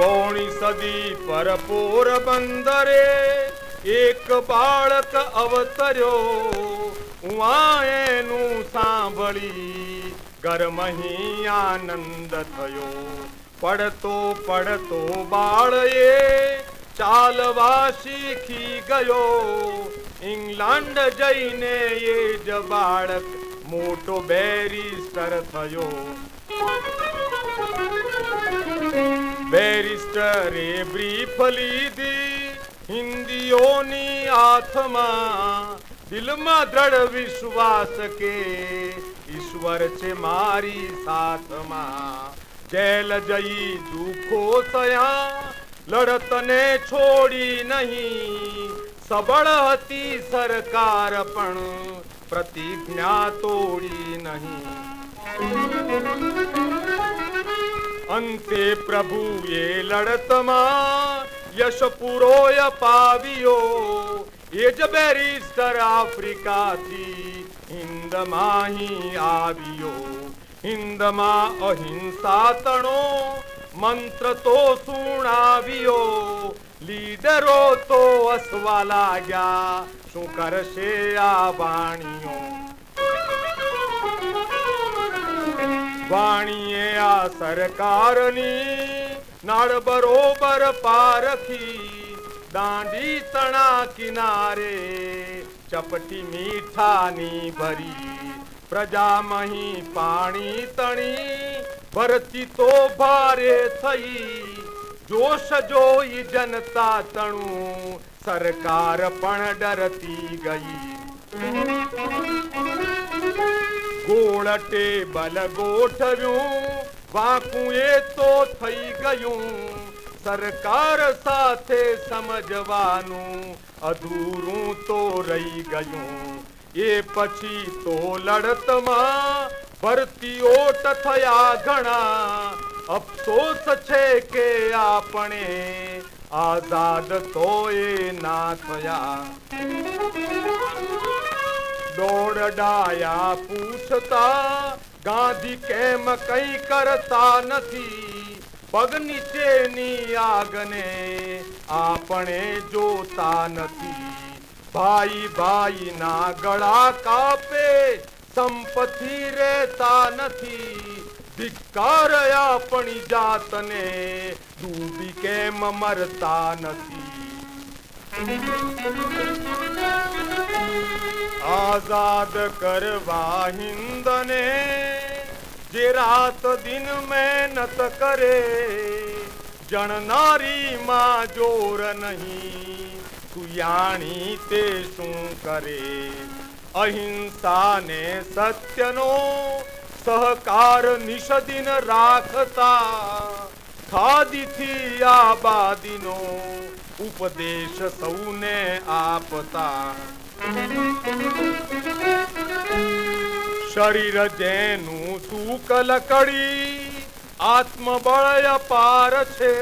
પોણી સદી પર પોરબંદરે એક બાળક અવતર્યો ઉવા એનું સાંભળી ગરમહી આનંદ થયો પડતો પડતો બાળએ ચાલવા શીખી ગયો ઇંગ્લેન્ડ જઈને એ જ બાળક મોટો બેરિસ્ટર થયો બેરિસ્ટરે બ્રીફ લીધી. હિન્દીઓની આથમાં દિલમાં દ્રઢ વિશ્વાસ કે ઈશ્વર છે મારી સાથમાં. જેલ જઈ દુઃખો થયા લડતને છોડી નહીં. સબળ હતી સરકાર પણ પ્રતિજ્ઞા તોડી નહીં. અંતે પ્રભુએ લડતમાં યશ પૂરો પાવ્યો એ જ બેરિસ્ટર આફ્રિકાથી હિન્દમાં આવ્યો હિન્દમાં અહિંસા તણો મંત્ર તો સુણાવ્યો લીડરો તો હસવા લાગ્યા શું કરશે આ વાણીઓ વાણીએ આ સરકારની નાળ બરોબર પારખી દાંડી તણા કિનારે ચપટી મીઠાની ભરી પ્રજા મહી પાણી તણી ભરતી તો ભારે થઈ જોશ જોઈ જનતા તણું સરકાર પણ ડરતી ગઈ ગોળ ટેબલ ગોઠવ્યું વાંકું એ તો થઈ ગયું સરકાર સાથે સમજવાનું અધૂરું તો રહી ગયું એ પછી તો લડતમાં ભરતી ઓટ થયા ઘણા અફસોસ છે કે આપણે આઝાદ તો એ ના થયા દોડ ડાયા પૂછતા ગાંધી કેમ કઈ કરતા નથી પગ નીચેની આગને આપણે જોતા નથી ભાઈ ભાઈ ના ગળા કાપે સંપત્તિ રહેતા નથી ધિક્કાર આપણી જાતને ડૂબી કેમ મરતા નથી આઝાદ કરવા હિંદને જે રાત દિન મહેનત કરે જણનારી માં જોર નહીં સુયાણી તે શું કરે અહિંસા ને સત્યનો સહકાર નિષદિન રાખતા ખાદીથી આબાદીનો ઉપદેશ સૌને આપતા. શરીર જેનું સુક લકડી આત્મબળ અપાર છે.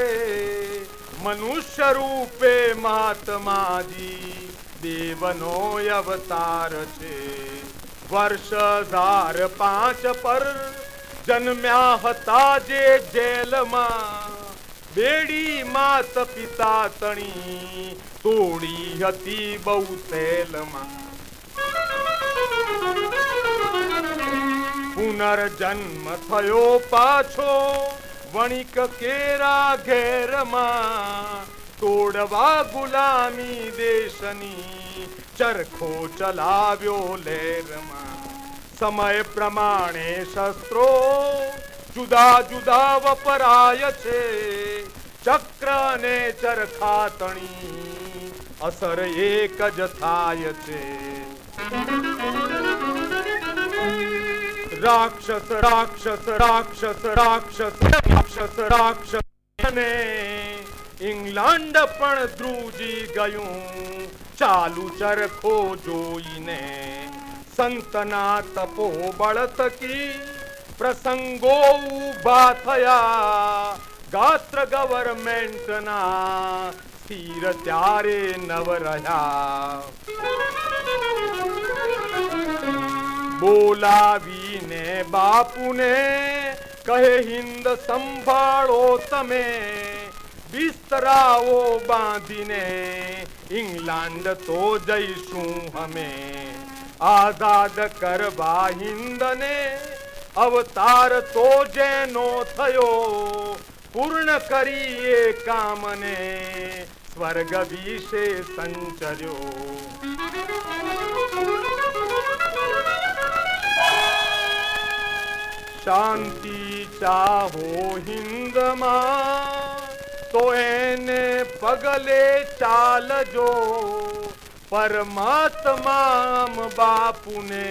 મનુષ્ય રૂપે મહાત્માજી દેવનો અવતાર છે. વર્ષ હજાર પાંચ પર જન્મ્યા હતા જે જેલમાં. બેડી માત પિતા તણી તોડી હતી બહુ તેલમાં પુનર્જન્મ થયો પાછો, વણિક કેરા ઘેરમાં. તોડવા ગુલામી દેશની ચરખો ચલાવ્યો લેરમાં. સમય પ્રમાણે શસ્ત્રો જુદા જુદા વપરાય છે. ચક્ર ને ચરખા તણી અસર એક જ થાય છે રાક્ષસ રાક્ષસ રાક્ષસ રાક્ષસ રાક્ષસ રાક્ષસ અને ઇંગ્લેન્ડ પણ ધ્રુજી ગયું ચાલુ ચરખો જોઈને સંતના તપો બળ થકી પ્રસંગો ઉભા થયા ગાત્ર ગવર્મેન્ટના સ્થિર ત્યારે નવ રહ્યા બોલાવીને બાપુને કહે હિન્દ સંભાળો તમે, બિસ્તરાઓ બાંધીને ઇંગ્લેન્ડ તો જઈશું અમે. આઝાદ કરવા હિન્દને અવતાર તો જેનો થયો पूर्ण करिए कामने स्वर्ग विषे संचर्यो। शांति चाहो हिंद तो एने पगले चाल जो। परमात्मा बापू ने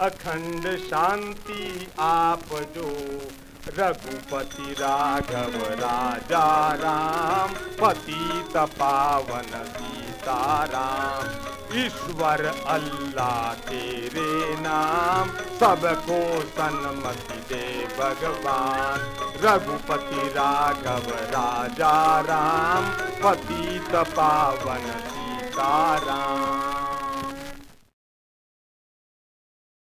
अखंड शांति आप जो। रघुपति राघव राजा राम पतित पावन सीता राम ईश्वर अल्लाह तेरे नाम सबको सन्मति दे भगवान। रघुपति राघव राजा राम पतित पावन सीता राम